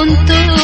untuk